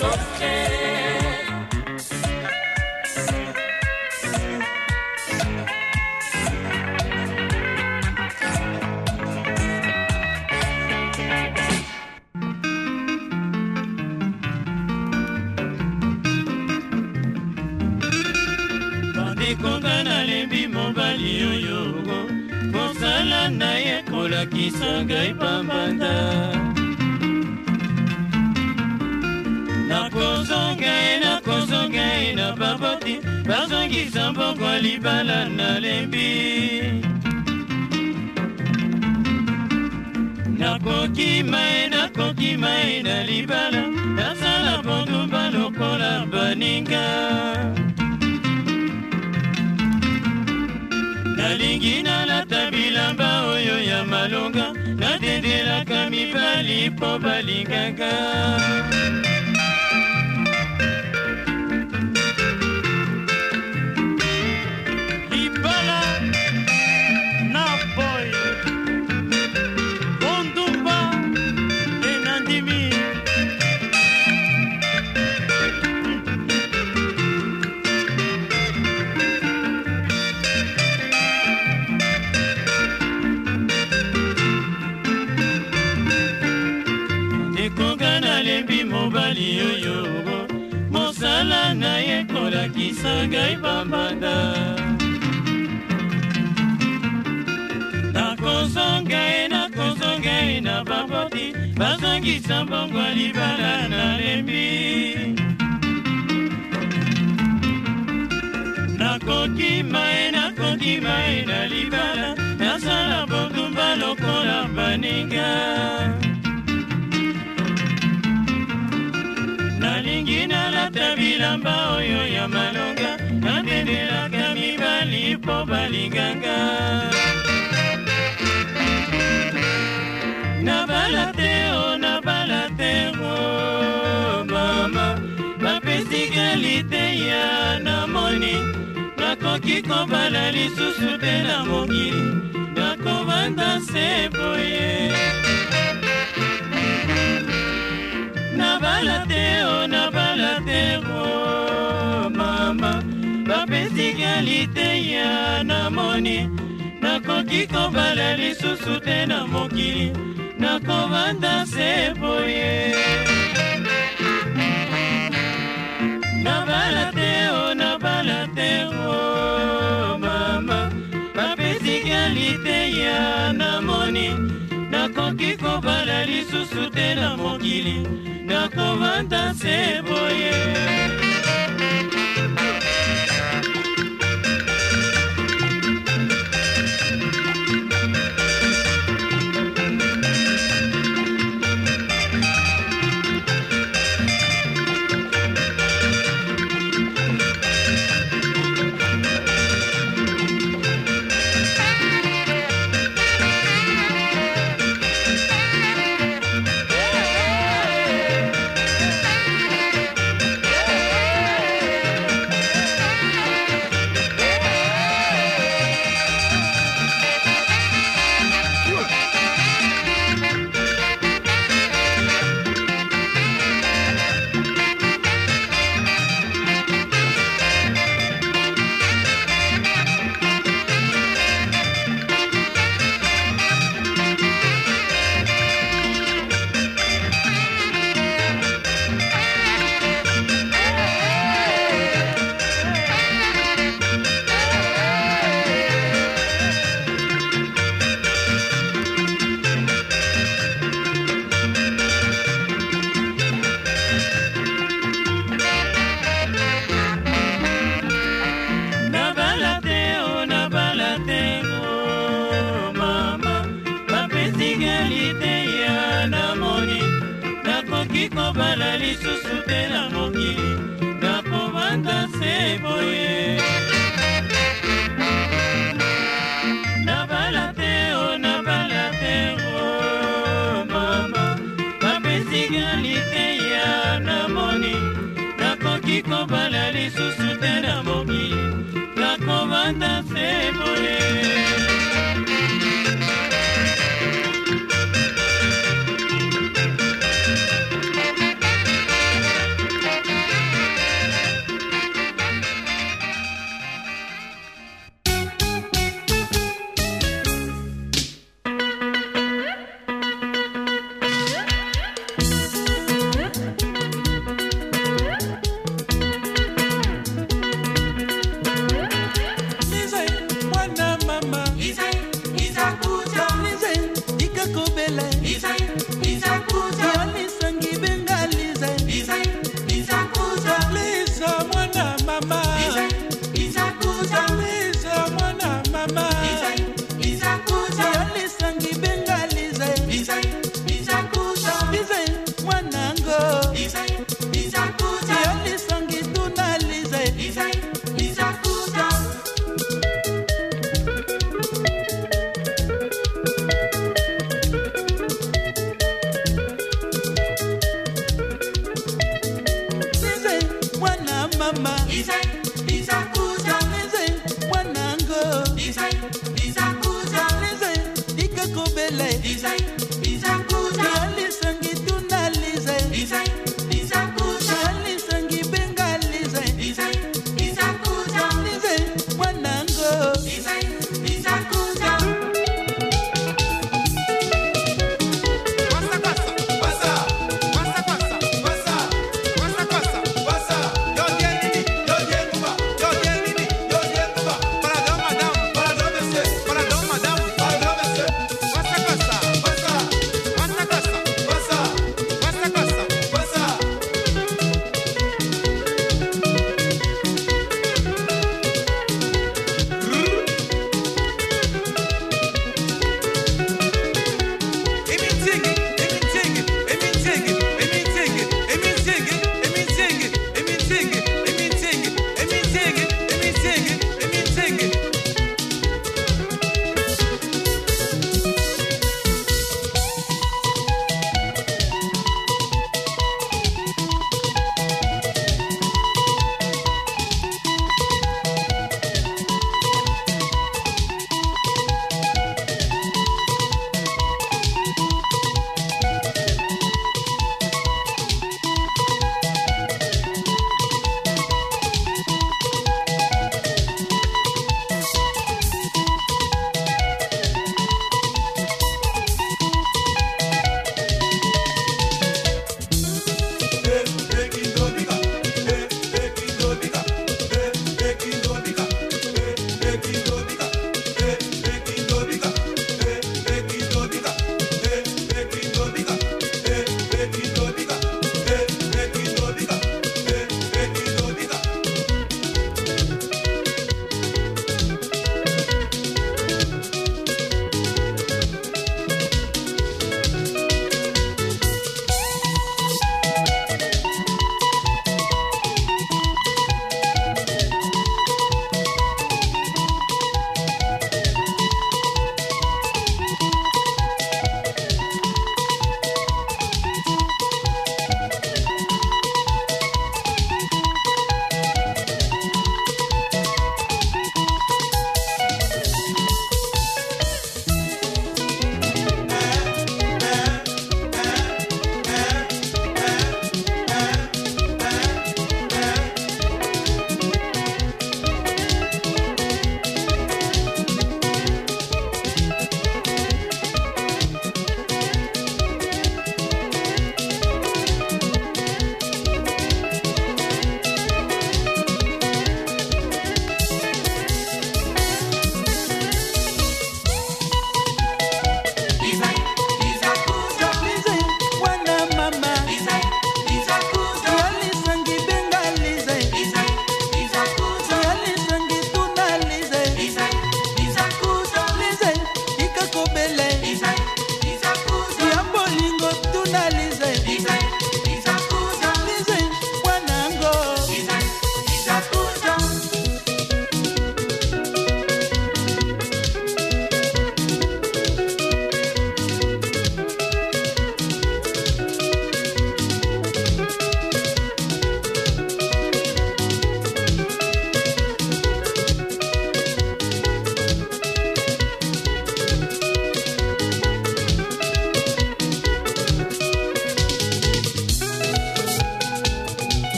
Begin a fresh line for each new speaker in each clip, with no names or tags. koka
pambanda bazongaina kozongaina baboti bazongisa mbongo libala nalembi nakoki mai nakoki mai na libala nasala bondumba lokola baninga nalingi nalata bilamba oyo ya malonga natendelaka mibali mpo balingaka bebisa ngai bamanda nakozonga e nakozonga e na bamboti bazongisa mbongo libala nalembi nakokima e nakokima e na libala nasala bondumba lokola baninga tina lata bilamba oyo ya malonga natendelaka mibali mpo balinganga nabala te o nabala te o mama bapesikali te ya namoni nakoki kobala lisusu te na mokili nakovanda se boye nabala te o kiteko mama bapesi kalite ya namoni nakoki kobala lisusu te na mokili nakobanda se boye nabala te o nabala te o mama bapesi kalite ya namoni nakoki kobala lisusu te na mokili nakovanda se boye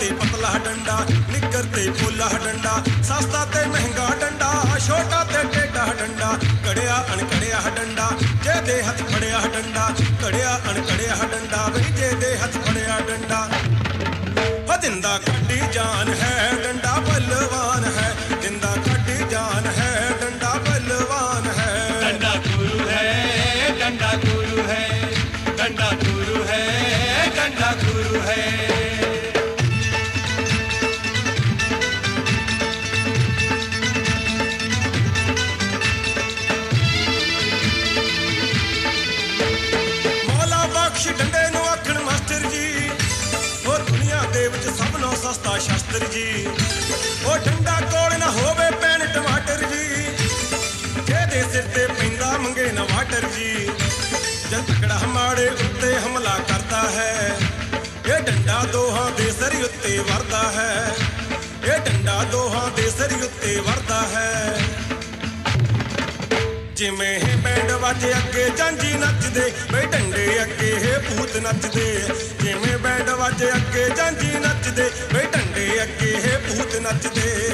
ते पतला डंडा निगर ते पोला डंडा सस्ता ते महंगा डंडा छोटा ते टेढ़ा डंडा कड़िया अणकड़िया डंडा जे दे हथ फड़िया डंडा कड़िया अणकड़िया डंडा वे जे दे हथ फड़िया डंडा जिंदा कड्डी जान है डंडा बलवान है ਖਾਤਰ ਜੀ ਉਹ ਠੰਡਾ ਕੋਲ ਨਾ ਹੋਵੇ ਪੈਣ ਟਮਾਟਰ ਜੀ ਜਿਹਦੇ ਸਿਰ ਤੇ ਪਿੰਦਾ ਮੰਗੇ ਨਾ ਵਾਟਰ ਜੀ ਜਦ ਤਕੜਾ ਮਾੜੇ ਉੱਤੇ ਹਮਲਾ ਕਰਦਾ ਹੈ ਇਹ ਡੰਡਾ ਦੋਹਾਂ ਦੇ ਸਰੀ ਉੱਤੇ ਵਰਦਾ ਹੈ ਇਹ ਡੰਡਾ ਦੋਹਾਂ ਦੇ ਸਰੀ ਉੱਤੇ ਵਰਦਾ ਹੈ ਜਿਵੇਂ ਹੈ ਬੈਂਡ ਵਾਜੇ ਅੱਗੇ ਜਾਂਜੀ ਨੱਚਦੇ ਬਈ ਡੰਡੇ ਅੱਗੇ ਹੈ ਭੂਤ ਨੱਚਦੇ ਜਿਵੇਂ ਬੈਂਡ ਵਾਜੇ ਅੱਗੇ ਜਾਂਜੀ ਨੱਚਦੇ ਬਈ ਡੰਡੇ ਅੱਗੇ ਹੈ ਭੂਤ ਨੱਚਦੇ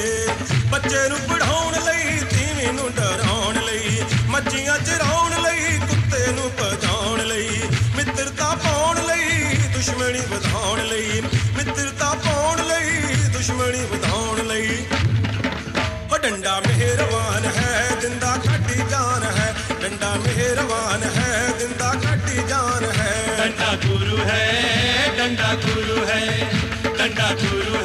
ਬੱਚੇ ਨੂੰ ਪੜਾਉਣ ਲਈ ਤੀਵੀਂ ਨੂੰ ਡਰਾਉਣ ਲਈ ਮੱਛੀਆਂ ਚਰਾਉਣ ਲਈ ਕੁੱਤੇ ਨੂੰ ਭਜਾਉਣ ਲਈ ਮਿੱਤਰਤਾ ਪਾਉਣ ਲਈ ਦੁਸ਼ਮਣੀ ਵਧਾਉਣ ਲਈ ਮਿੱਤਰਤਾ ਪਾਉਣ ਲਈ ਦੁਸ਼ਮਣੀ मेहरबान है जिंदा घटी जान है डंडा गुरु है डंडा गुरु है डंडा गुरु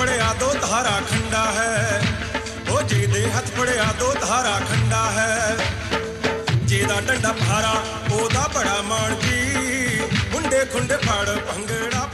ਫੜਿਆ ਦੋ ਧਾਰਾ ਖੰਡਾ ਹੈ ਉਹ ਦੇ ਹੱਥ ਫੜਿਆ ਦੋ ਧਾਰਾ ਖੰਡਾ ਹੈ ਜਿਹਦਾ ਡੰਡਾ ਭਾਰਾ ਉਹਦਾ ਬੜਾ ਮਾਣ ਜੀ ਹੁੰਡੇ ਖੁੰਡੇ ਫੜ bhangra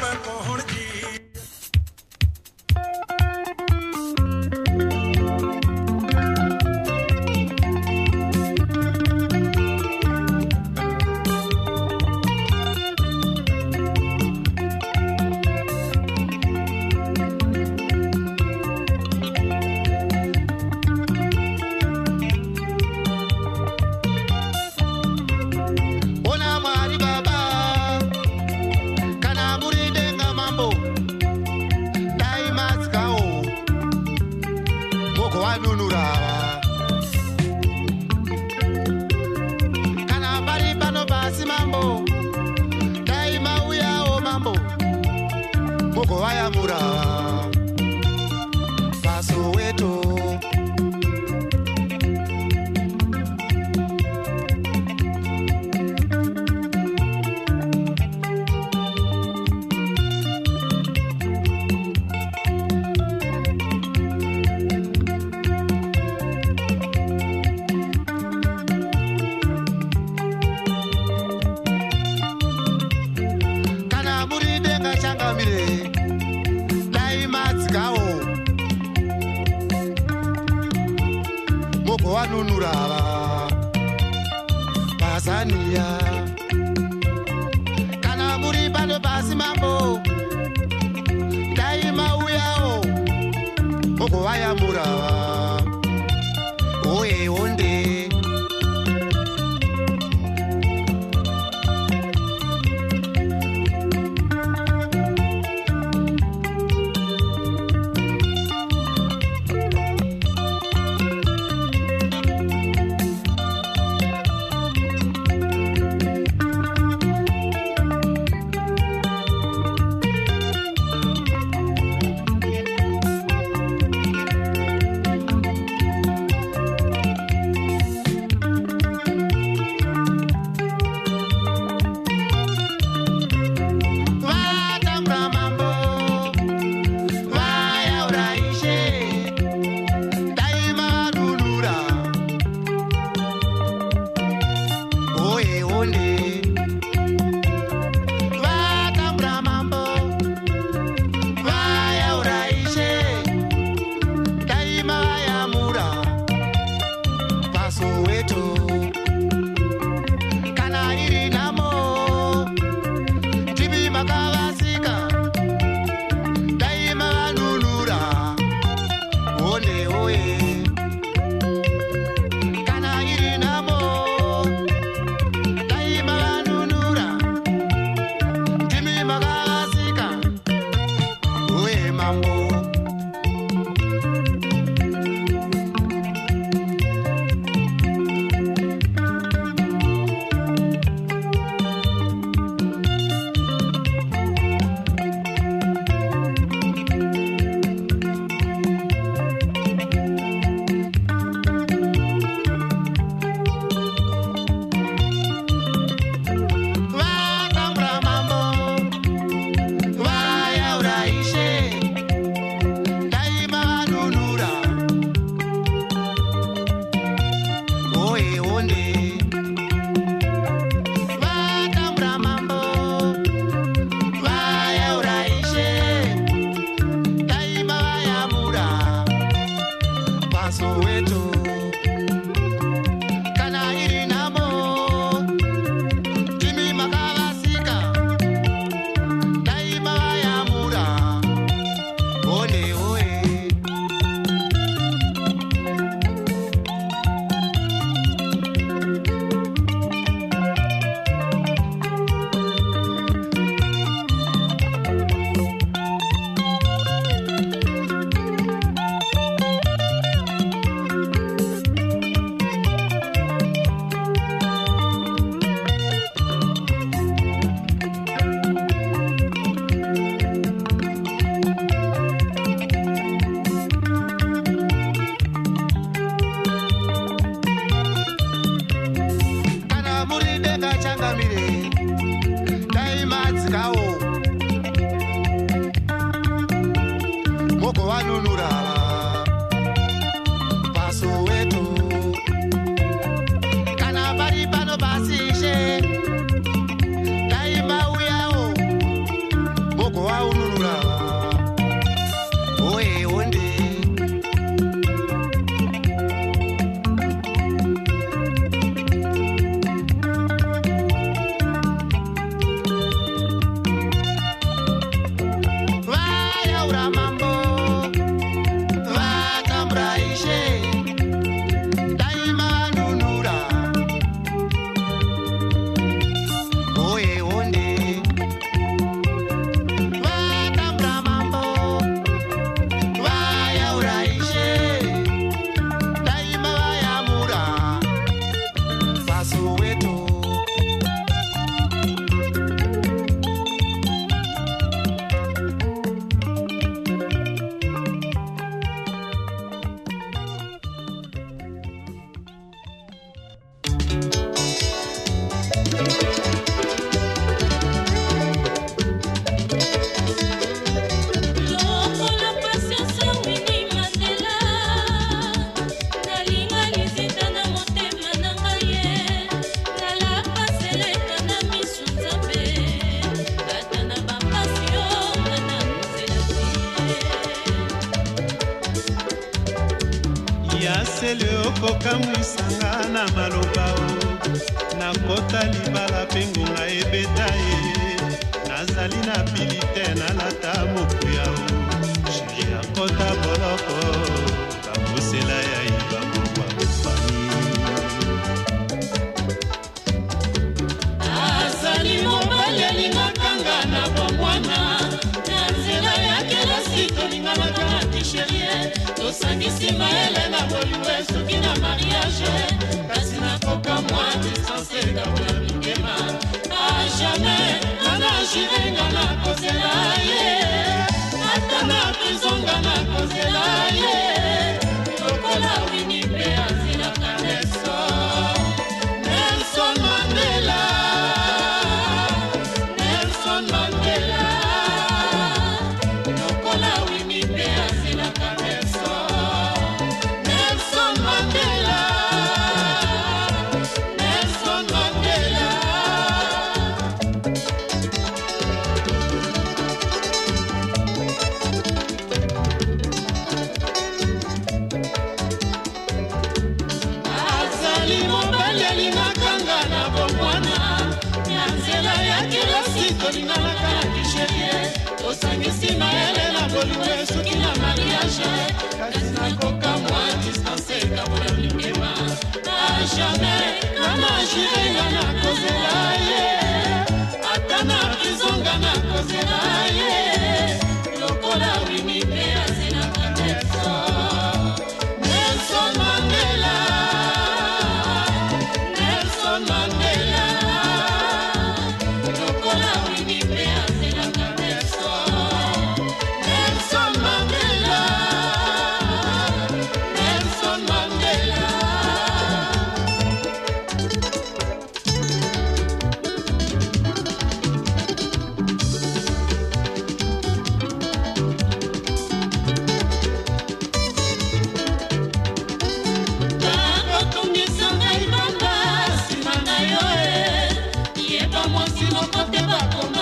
si no, no te va a comer.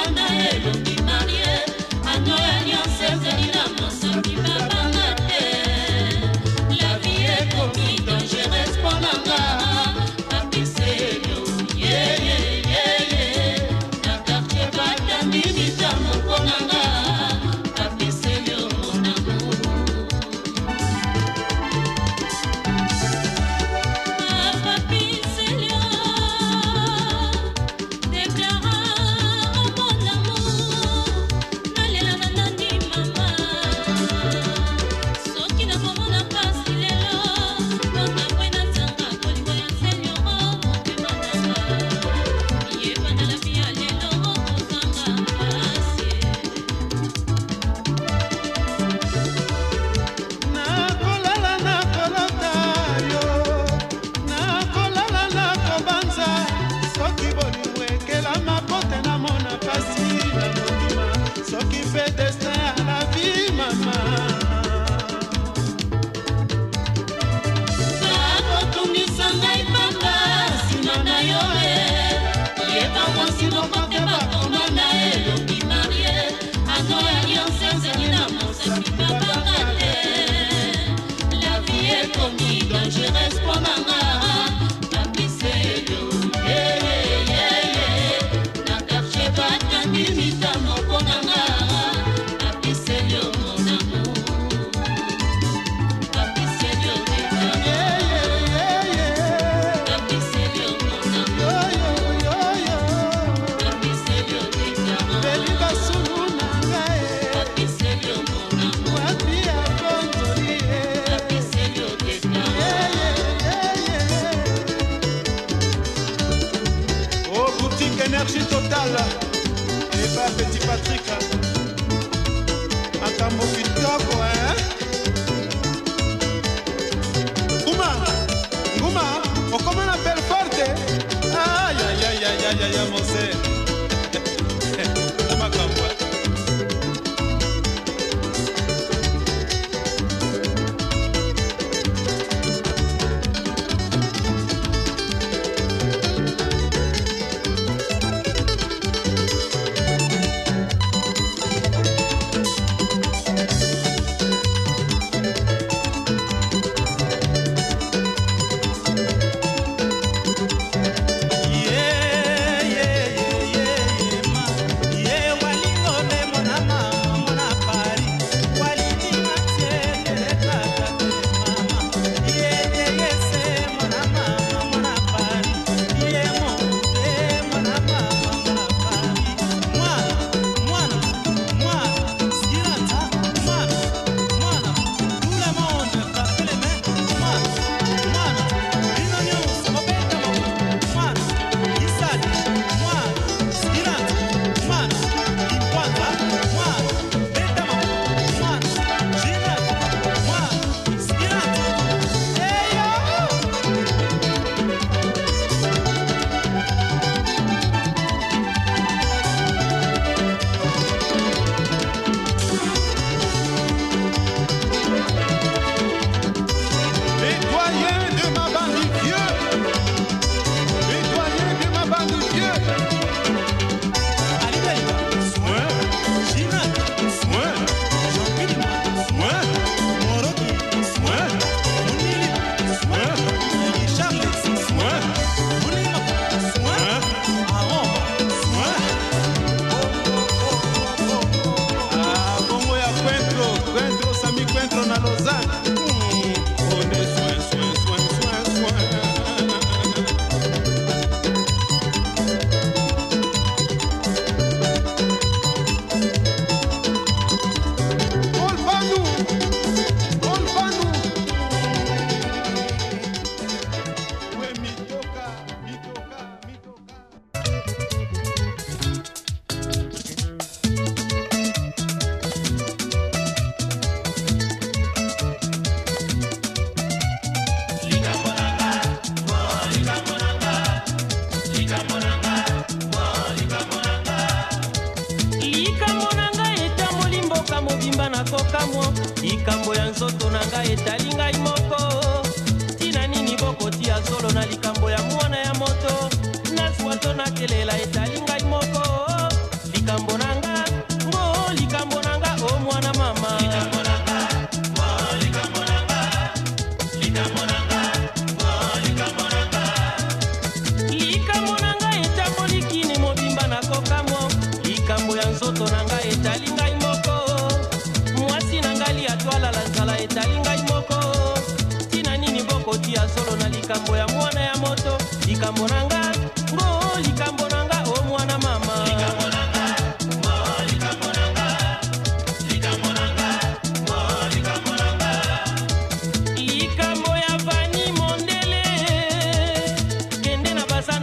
Quand je reste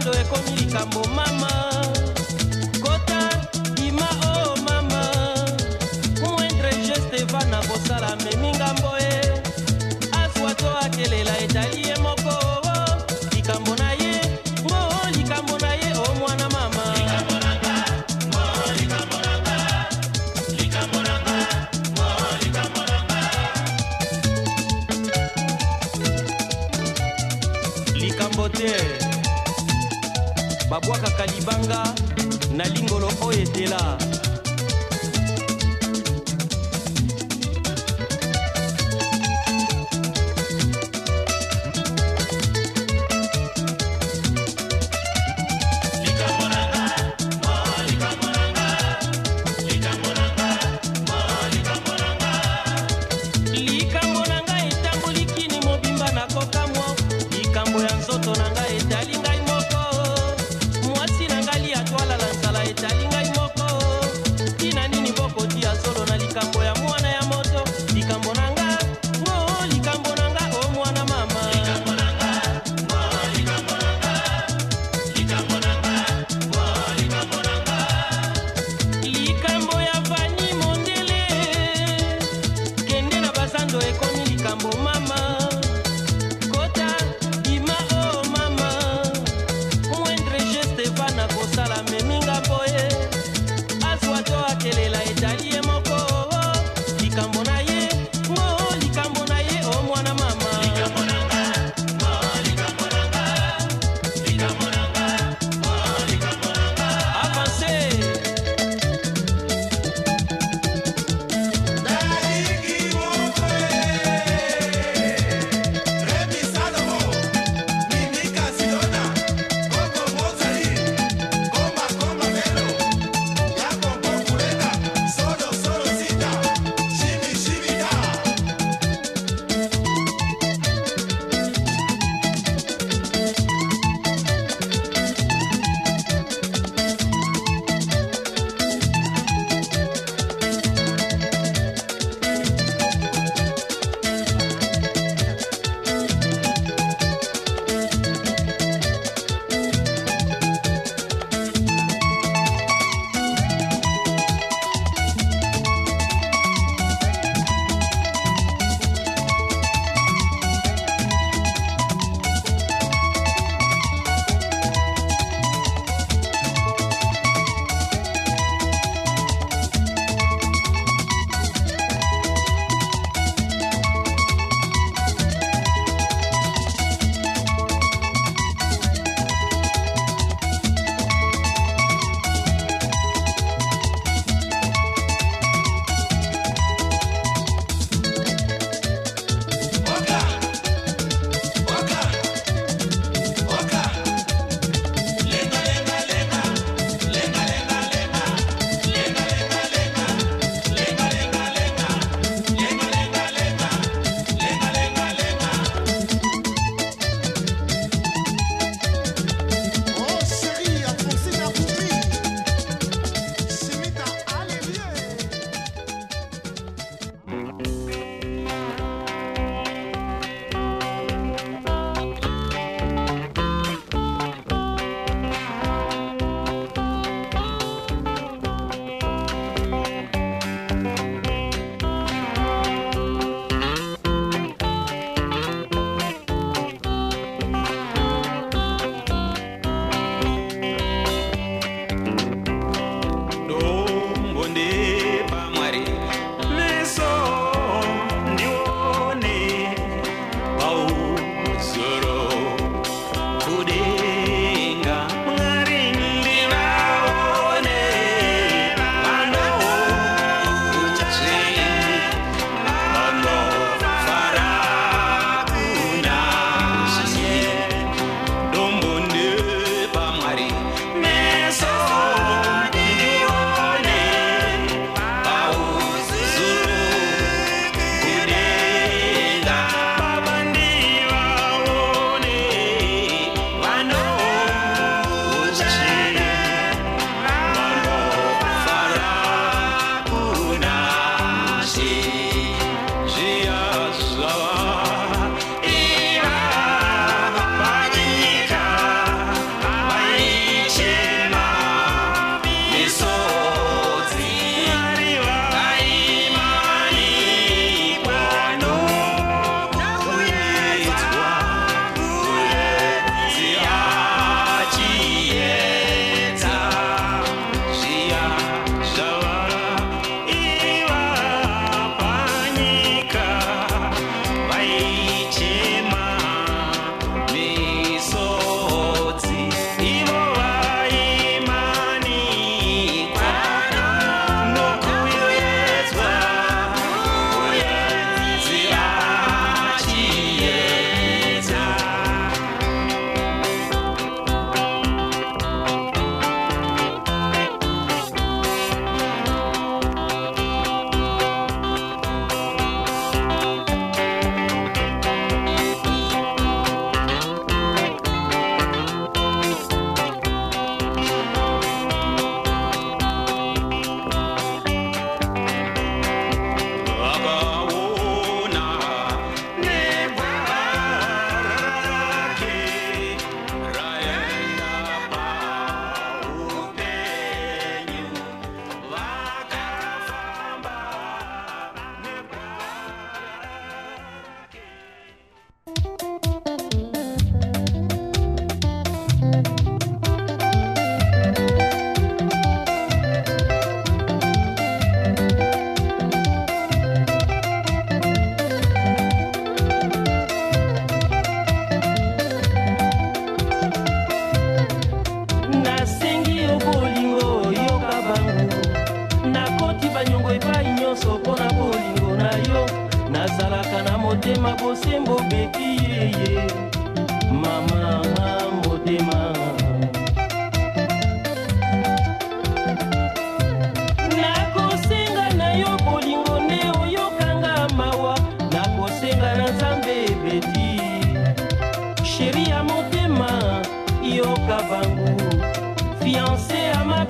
ntango ekomi likambo mama yo el cambo, mama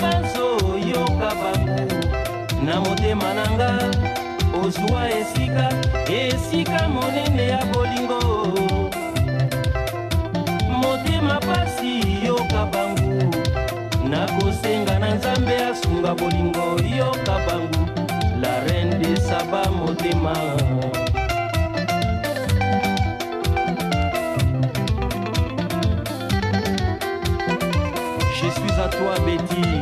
banzoyoka bangu na motema na nga ozwa esika esika monene ya bolingo motema pasi yoka bangu nakosenga na nzambe asunga bolingo yoka bangu la reine de saba motema je suis à toi betty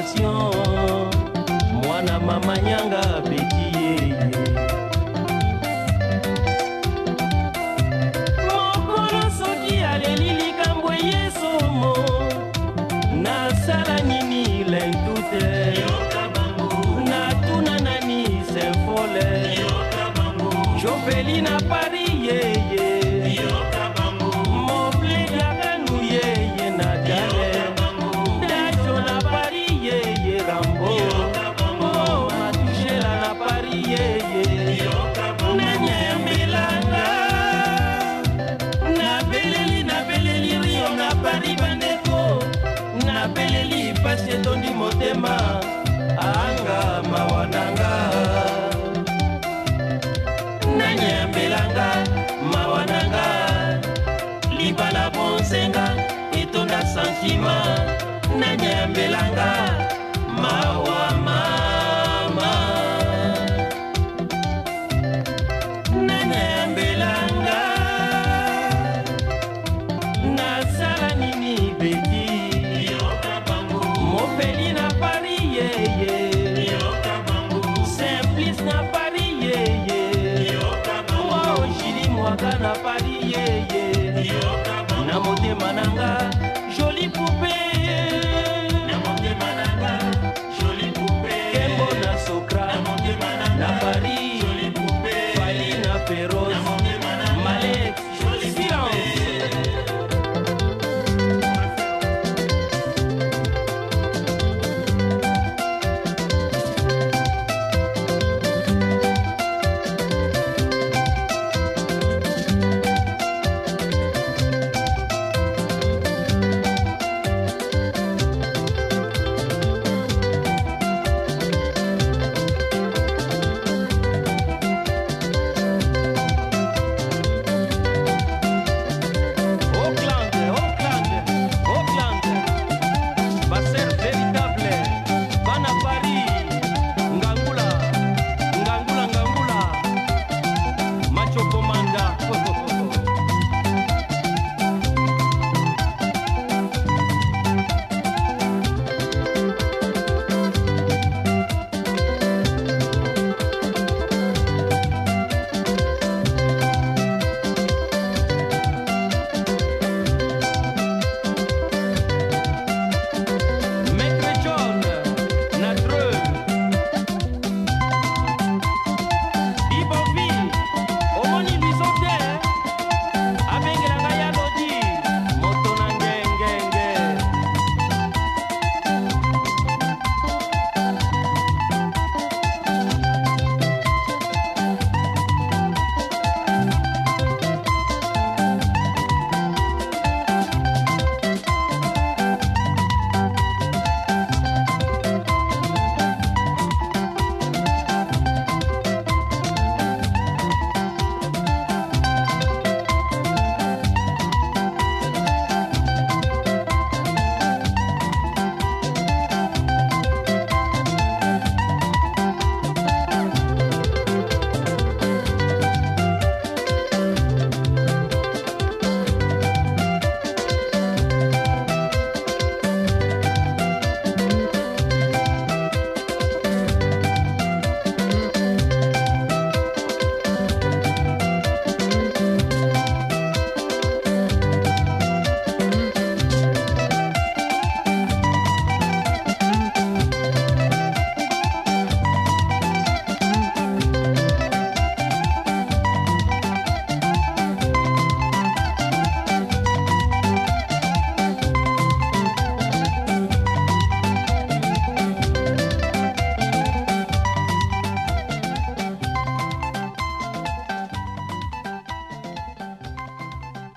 sensation mwana mama nyanga peki yeye mokolo soki aleli likambo yesomo nasala nini lentu te natuna nani sefole jopeli na paris Lema.